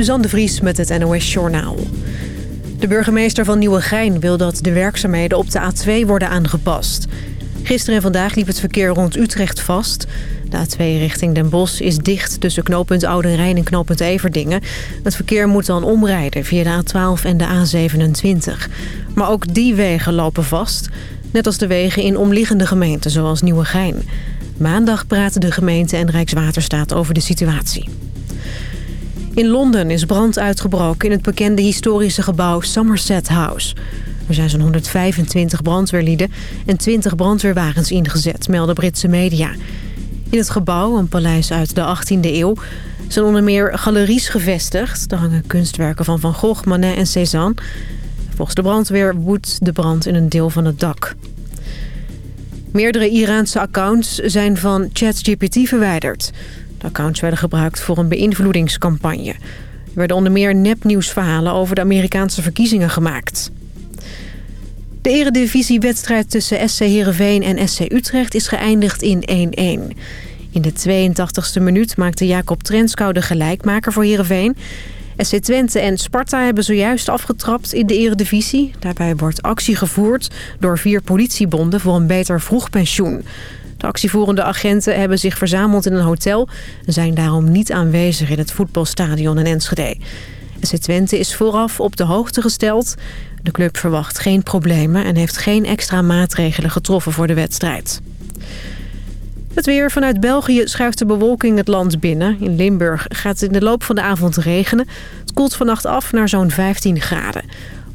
Suzanne de Vries met het NOS Journaal. De burgemeester van Nieuwegein wil dat de werkzaamheden op de A2 worden aangepast. Gisteren en vandaag liep het verkeer rond Utrecht vast. De A2 richting Den Bosch is dicht tussen knooppunt Oude Rijn en knooppunt Everdingen. Het verkeer moet dan omrijden via de A12 en de A27. Maar ook die wegen lopen vast. Net als de wegen in omliggende gemeenten zoals Nieuwegein. Maandag praten de gemeente en Rijkswaterstaat over de situatie. In Londen is brand uitgebroken in het bekende historische gebouw Somerset House. Er zijn zo'n 125 brandweerlieden en 20 brandweerwagens ingezet, melden Britse media. In het gebouw, een paleis uit de 18e eeuw, zijn onder meer galeries gevestigd. Er hangen kunstwerken van Van Gogh, Manet en Cézanne. Volgens de brandweer woedt de brand in een deel van het dak. Meerdere Iraanse accounts zijn van ChatGPT verwijderd. De accounts werden gebruikt voor een beïnvloedingscampagne. Er werden onder meer nepnieuwsverhalen over de Amerikaanse verkiezingen gemaakt. De eredivisiewedstrijd tussen SC Heerenveen en SC Utrecht is geëindigd in 1-1. In de 82e minuut maakte Jacob Trenskau de gelijkmaker voor Heerenveen. SC Twente en Sparta hebben zojuist afgetrapt in de eredivisie. Daarbij wordt actie gevoerd door vier politiebonden voor een beter vroegpensioen. De actievoerende agenten hebben zich verzameld in een hotel... en zijn daarom niet aanwezig in het voetbalstadion in Enschede. SC Twente is vooraf op de hoogte gesteld. De club verwacht geen problemen en heeft geen extra maatregelen getroffen voor de wedstrijd. Het weer vanuit België schuift de bewolking het land binnen. In Limburg gaat het in de loop van de avond regenen. Het koelt vannacht af naar zo'n 15 graden.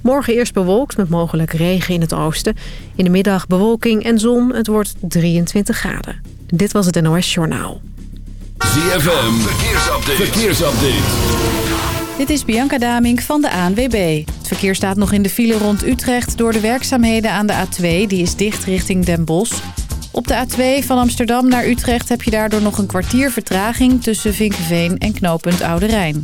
Morgen eerst bewolkt met mogelijk regen in het oosten. In de middag bewolking en zon. Het wordt 23 graden. Dit was het NOS Journaal. ZFM, verkeersupdate. verkeersupdate. Dit is Bianca Damink van de ANWB. Het verkeer staat nog in de file rond Utrecht door de werkzaamheden aan de A2. Die is dicht richting Den Bosch. Op de A2 van Amsterdam naar Utrecht heb je daardoor nog een kwartier vertraging... tussen Vinkenveen en knooppunt Oude Rijn.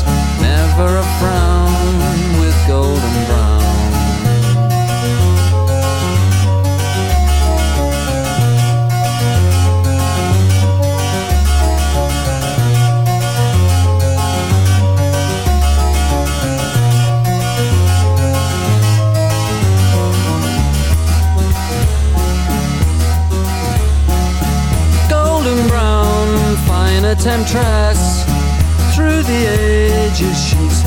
for a frown with golden brown. golden brown, fine temptress through the ages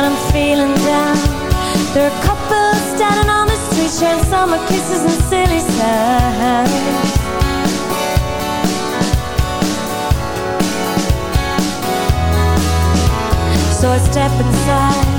and I'm feeling down There are couples standing on the street Sharing summer kisses and silly sounds So I step inside.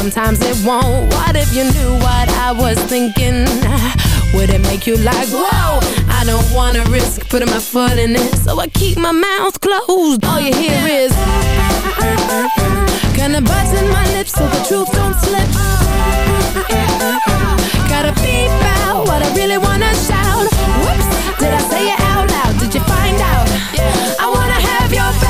Sometimes it won't. What if you knew what I was thinking? Would it make you like, whoa? I don't wanna risk putting my foot in it, so I keep my mouth closed. All you hear is Gonna button my lips so the truth don't slip. Gotta beep out what I really wanna shout. Whoops, did I say it out loud? Did you find out? I wanna have your baby,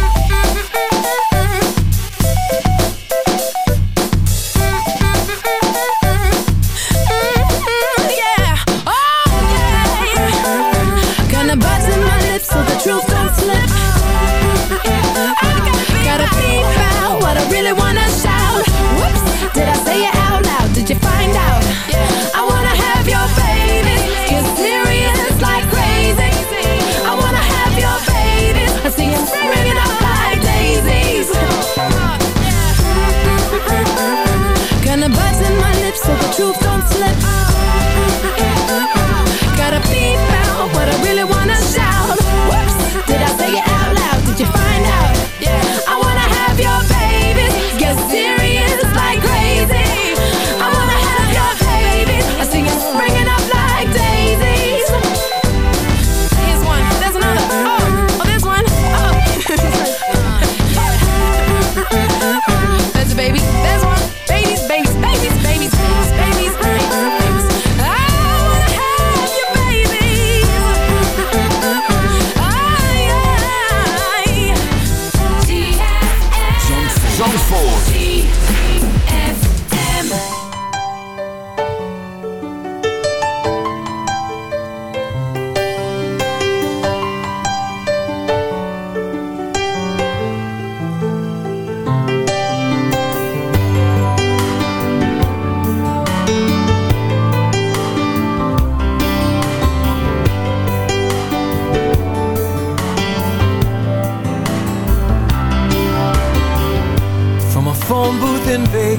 Truth don't slip.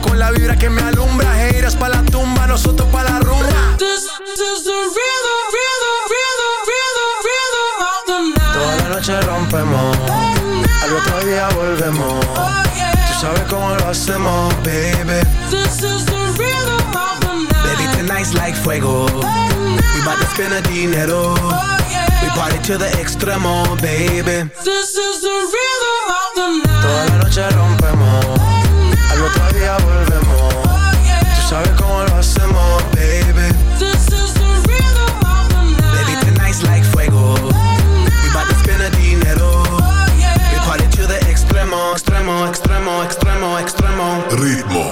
Con la vibra que me alumbra. Heiras pa' la tumba, nosotros pa' la rumba. This is the rhythm, rhythm, rhythm, rhythm, rhythm of the night. Toda la noche rompemos, al otro día volvemos. Tú sabes cómo lo hacemos, baby. This is the rhythm of the night. Baby, tonight's like fuego. We bout to spend the dinero. We party to the extremo, baby. This is the rhythm of the night. Toda la noche rompemos, al otro día volvemos. Tú sabes cómo lo hacemos, baby. This is the rhythm of the night. Baby, tonight's like fuego. We bout to spend the dinero. We party to the extremo, extremo, extremo, extremo, extremo. Ritmo.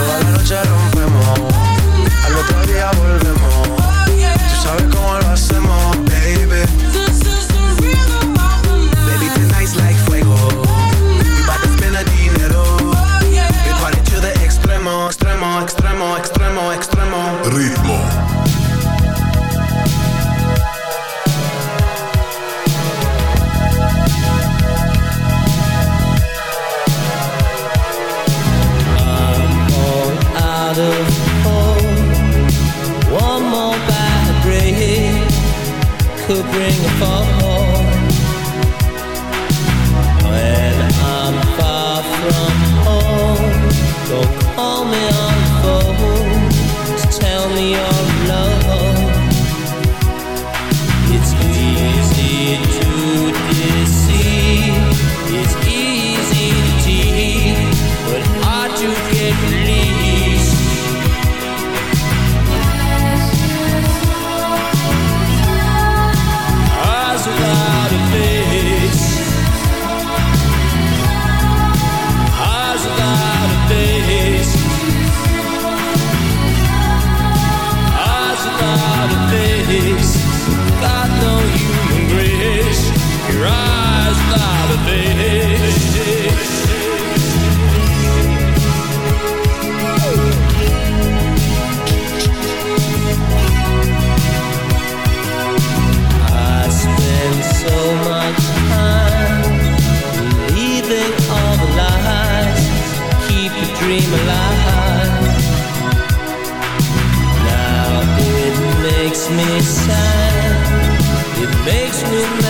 Toda la noche rompemos, al otro día volvemos. Tú sabes cómo lo hacemos, makes